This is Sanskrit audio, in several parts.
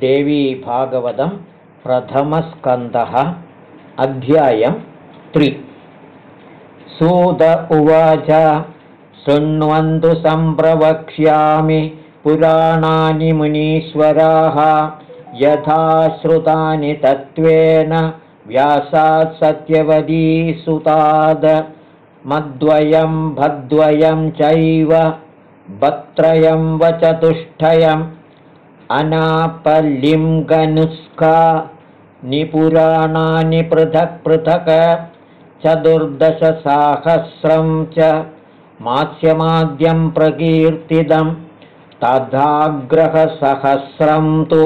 देवीभागवतं प्रथमस्कन्दः अध्यायं त्रि। सूत उवाच शृण्वन्तु सम्प्रवक्ष्यामि पुराणानि मुनीश्वराः यथा श्रुतानि तत्त्वेन व्यासात् सत्यवदीसुताद् मद्वयं भद्वयं चैव भत्रयं वचतुष्टयम् अनापलिङ्गनुस्का निपुराणानि पृथक् पृथक् चतुर्दशसाहस्रं च मास्यमाद्यं प्रकीर्तितं तथाग्रहसहस्रं तु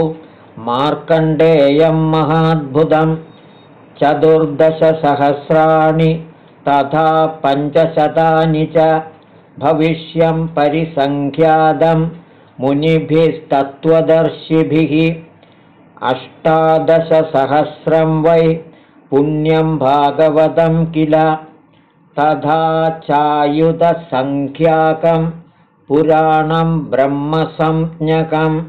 मार्कण्डेयं महाद्भुतं चतुर्दशसहस्राणि तथा पञ्चशतानि च भविष्यं परिसङ्ख्यातं मुनिभिस्तत्त्वदर्शिभिः अष्टादशसहस्रं वै पुण्यं भागवतं किल? तथा चायुधसङ्ख्याकं पुराणं ब्रह्मसंज्ञकम्।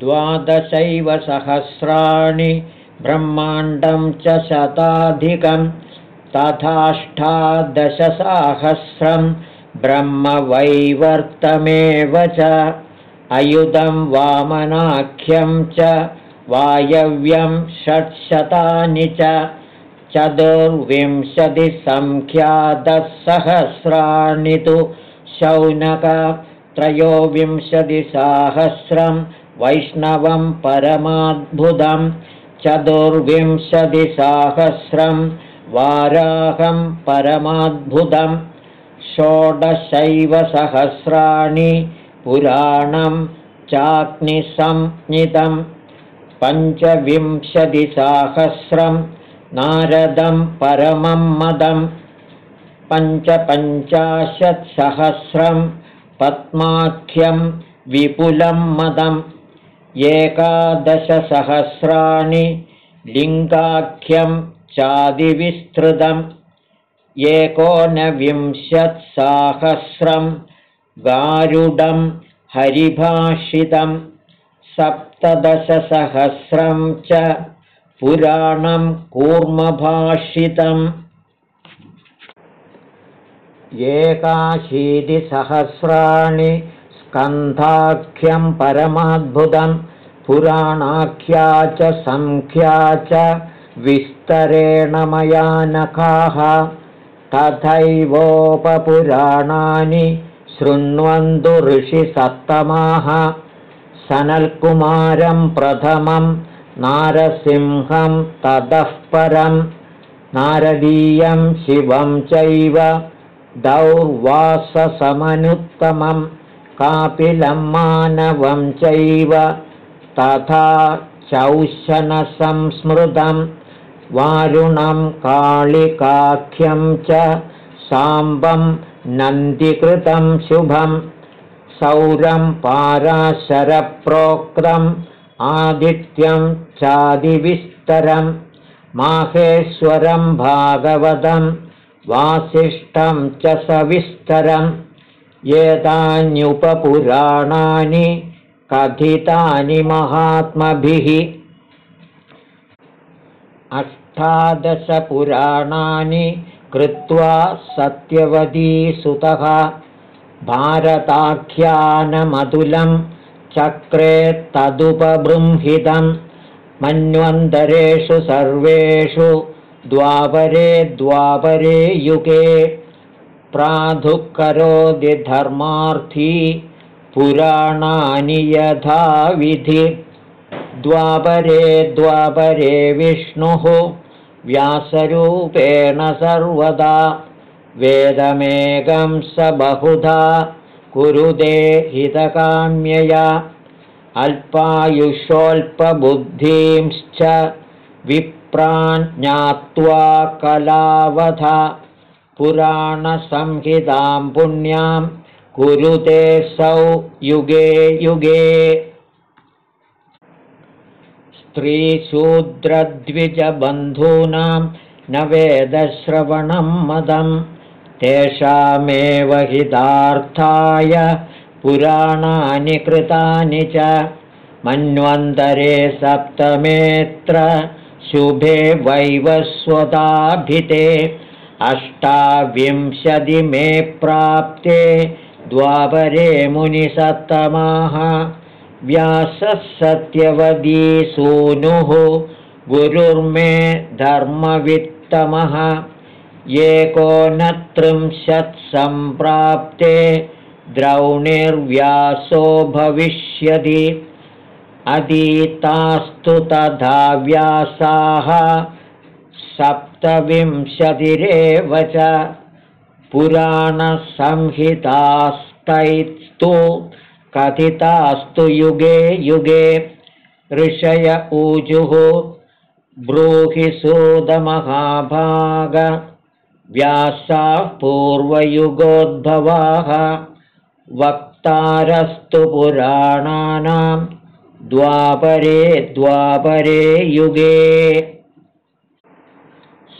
द्वादशैव सहस्राणि ब्रह्माण्डं च शताधिकं। तथाष्टादशसाहस्रं ब्रह्मवैवर्तमेव च। अयुधं वामनाख्यं च वायव्यं षट्शतानि च। चतुर्विंशतिसङ्ख्यातसहस्राणि तु शौनक त्रयोविंशतिसाहस्रं वैष्णवं परमाद्भुतं। चतुर्विंशतिसाहस्रं वाराहं परमाद्भुतं षोडशैवसहस्राणि पुराणं चाग्निसंज्ञितं पञ्चविंशतिसाहस्रं नारदं परमं मदं पञ्चपञ्चाशत्सहस्रं पद्माख्यं विपुलं मदम् एकादशसहस्राणि लिङ्गाख्यं चादिविस्तृतम् एकोनविंशत्साहस्रं गारुडं हरिभाषितं सप्तदशसहस्रं च पुराणं कूर्मभाषितम्। एकाशीतिसहस्राणि स्कन्धाख्यं परमाद्भुतं पुराणाख्या च सङ्ख्या च विस्तरेण मया नखाः तथैवोपपुराणानि शृण्वन्तु ऋषिसत्तमाः सनल्कुमारं प्रथमं नारसिंहं ततः परं नारदीयं शिवं चैव दौर्वाससमनुत्तमं कापिलं मानवं चैव तथा चौशनसंस्मृतं वारुणं कालिकाख्यं च साम्बं नन्दिकृतं शुभं सौरं पाराशरप्रोक्तम् आदित्यं चादिविस्तरं माहेश्वरं भागवतं वासिष्ठं च सविस्तरम् एतान्युपपुराणानि कथितानि महात्मभिः अष्टादशपुराणानि कृत्वा सत्यवतीसुतः भारताख्यानमधुलं चक्रे तदुपबृंहितं मन्वन्तरेषु सर्वेषु द्वापरे द्वापरे युगे प्राधुःकरोति धर्मार्थी पुराणानि यथाविधि। द्वापरे द्वापरे विष्णुः व्यासरूपेण सर्वदा वेदमेकं स बहुधा कुरुदे हितकाम्यया अल्पायुषोऽल्पबुद्धींश्च विप्रान् ज्ञात्वा कलावधा पुराणसंहितां पुण्यां कुरुते सौ युगे युगे स्त्रीशूद्रद्विजबन्धूनां न वेदश्रवणं मदं तेषामेव हितार्थाय पुराणानि कृतानि च। मन्वन्तरे सप्तमेऽत्र शुभे वैवस्वताभिते अष्टाविंशतिमे प्राप्ते द्वापरे मुनिसत्तमाः व्यासः सत्यवदी सूनुः गुरुर्मे धर्मवित्तमः एकोनत्रिंशत्सम्प्राप्ते द्रौणिर्व्यासो भविष्यति। अधीतास्तु तथा व्यासाः सप्तविंशतिरेव च। पुराणसंहितास्तैस्तु कथितास्तु युगे युगे ऋषय ऊजुः ब्रूहिसूदमहाभाग व्यासाः पूर्वयुगोद्भवाः। वक्तारस्तु पुराणानां। द्वापरे द्वापरे युगे।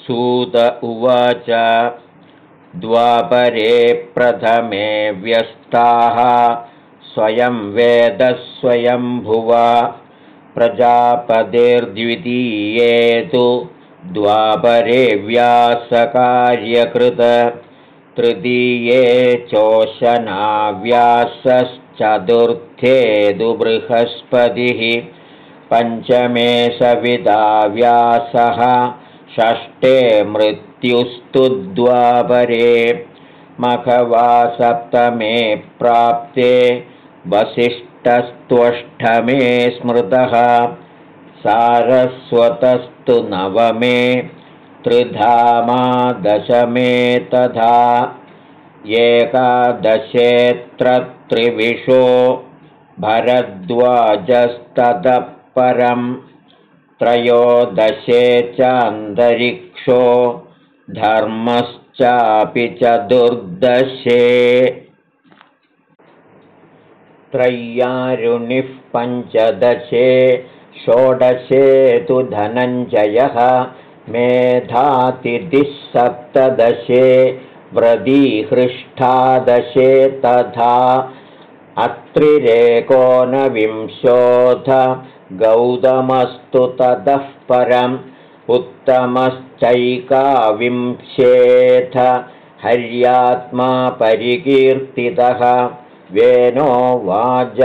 सूत उवाच। द्वापरे प्रथमे व्यस्ताः स्वयं वेदस्वयंभुवा प्रजापतिर्द्वितीये तु द्वापरे व्यासकार्यकृत। तृतीये चोशनाव्यासश्चतुर्थे दु बृहस्पतिः। पञ्चमे सविता व्यासः। षष्ठे मृत्युस्तु द्वापरे। मखवा सप्तमे प्राप्ते वसिष्ठस्त्वष्टमे स्मृतः सारस्वतस्तु नवमे त्रिधामा दशमे तथा एकादशेऽत्र त्रिविशो भरद्वाजस्ततः परं त्रयोदशे चान्तरिक्षो धर्मश्चापि चतुर्दशे त्रय्यारुणिः पञ्चदशे षोडशे तु धनञ्जयः मेधातिथिः सप्तदशे व्रदीहृष्ठादशे तथा अत्रिरेकोनविंशोऽथ गौतमस्तु ततः परम् उत्तमश्चैकाविंशेऽथ हर्यात्मा परिकीर्तितः वेनो वाजश्रवाश्चैव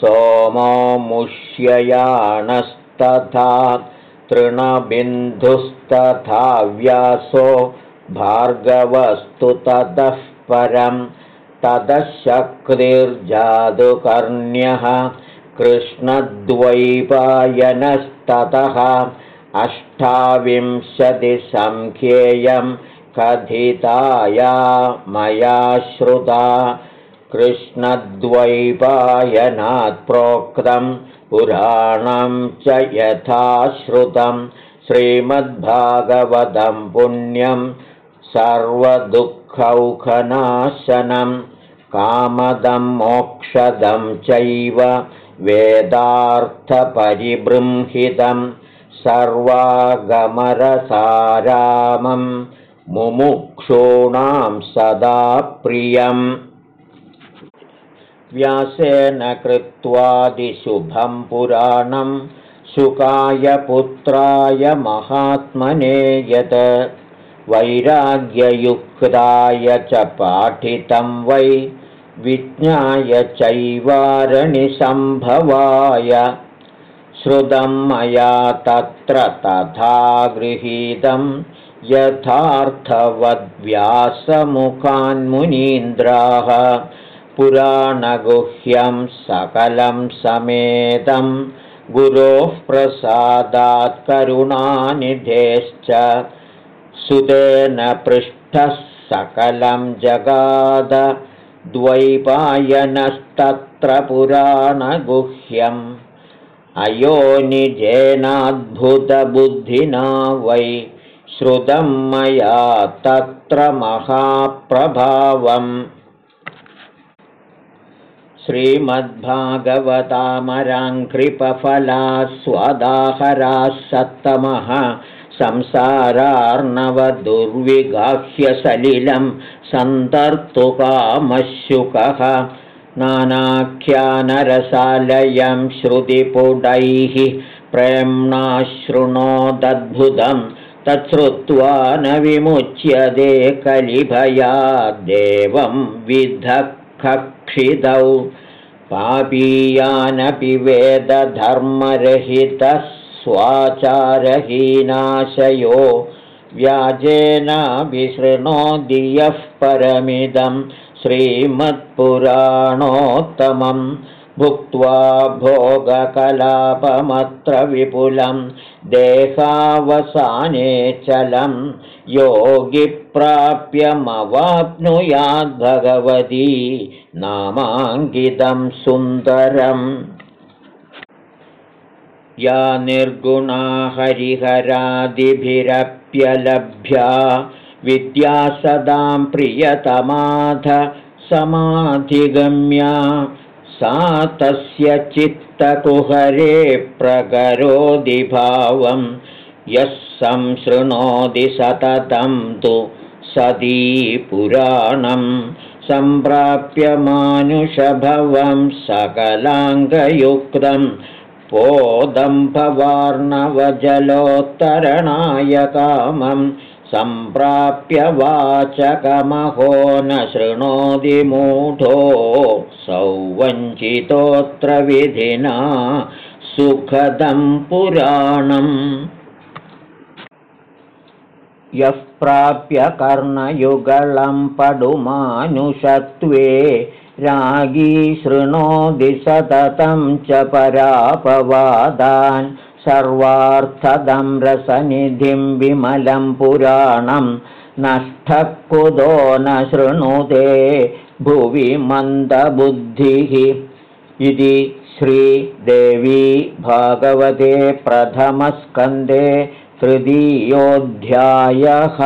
सोमो मुष्ययाणस्तथा तृणबिन्धुस्तथा व्यासो भार्गवस्तु ततः परं ततः कृष्णद्वैपायनस्ततः अष्टाविंशतिसङ्ख्येयं कथिताया मया श्रुता कृष्णद्वैपायनात् प्रोक्तं पुराणं च यथा श्रुतं श्रीमद्भागवतं पुण्यं सर्वदुःखौखनाशनं कामदं मोक्षदं चैव वेदार्थपरिबृंहितं सर्वागमरसारामम् मुमुक्षूणां सदा प्रियम्। व्यासेन कृत्वादिशुभं पुराणं सुकाय पुत्राय महात्मने यत् वैराग्ययुक्ताय च पाठितं वै विज्ञाय चैवारणिसम्भवाय श्रुतं मया तत्र तथा गृहीतम् यथार्थवद्व्यासमुखान्मुनीन्द्राः पुराणगुह्यं सकलं समेतं गुरोः प्रसादात् करुणानिधेश्च सुतेन पृष्ठः सकलं जगाद द्वैपायनस्तत्र पुराणगुह्यम् अयोनिजेनाद्भुतबुद्धिना वै श्रुतं मया तत्र महाप्रभावम्। श्रीमद्भागवतामराङ्कृपफला स्वदाहराः सत्तमः संसारार्णवदुर्विगाह्यसलिलं सन्तर्तुकामशुकः नानाख्यानरसालयं श्रुतिपुटैः प्रेम्णा शृणोदद्भुतं तच्छ्रुत्वा न विमुच्यते कलिभयाद्देवं विधक्षितौ पापीयानपि वेदधर्मरहितः स्वाचारहीनाशयो व्याजेनाभिशृणोति यः परमिदं श्रीमत्पुराणोत्तमं भुक्त्वा भोगकलापमत्र विपुलं देहावसाने चलं योगिप्राप्यमवाप्नुयाद्भगवती नामाङ्कितं सुन्दरम् या निर्गुणा हरिहरादिभिरप्यलभ्या विद्या सदां प्रियतमाथ समाधिगम्या। सा तस्य चित्तकुहरे प्रकरोदिभावं यः संशृणोति सततं तु सदी पुराणं सम्प्राप्य मानुषभवं सकलाङ्गयुक्तं। पोदम्भवार्णवजलोत्तरणाय कामम् सम्प्राप्य वाचकमहो न शृणोति मूढो सौवञ्चितोऽत्र विधिना सुखदं पुराणम् यः प्राप्य कर्णयुगलं पडुमानुषत्वे रागी शृणोति सततं च परापवादान् सर्वार्थदं रसनिधिं विमलं पुराणं नष्टः कुतो न शृणुते भुवि मन्दबुद्धिः। इति श्रीदेवी भागवते प्रथमस्कन्धे तृतीयोऽध्यायः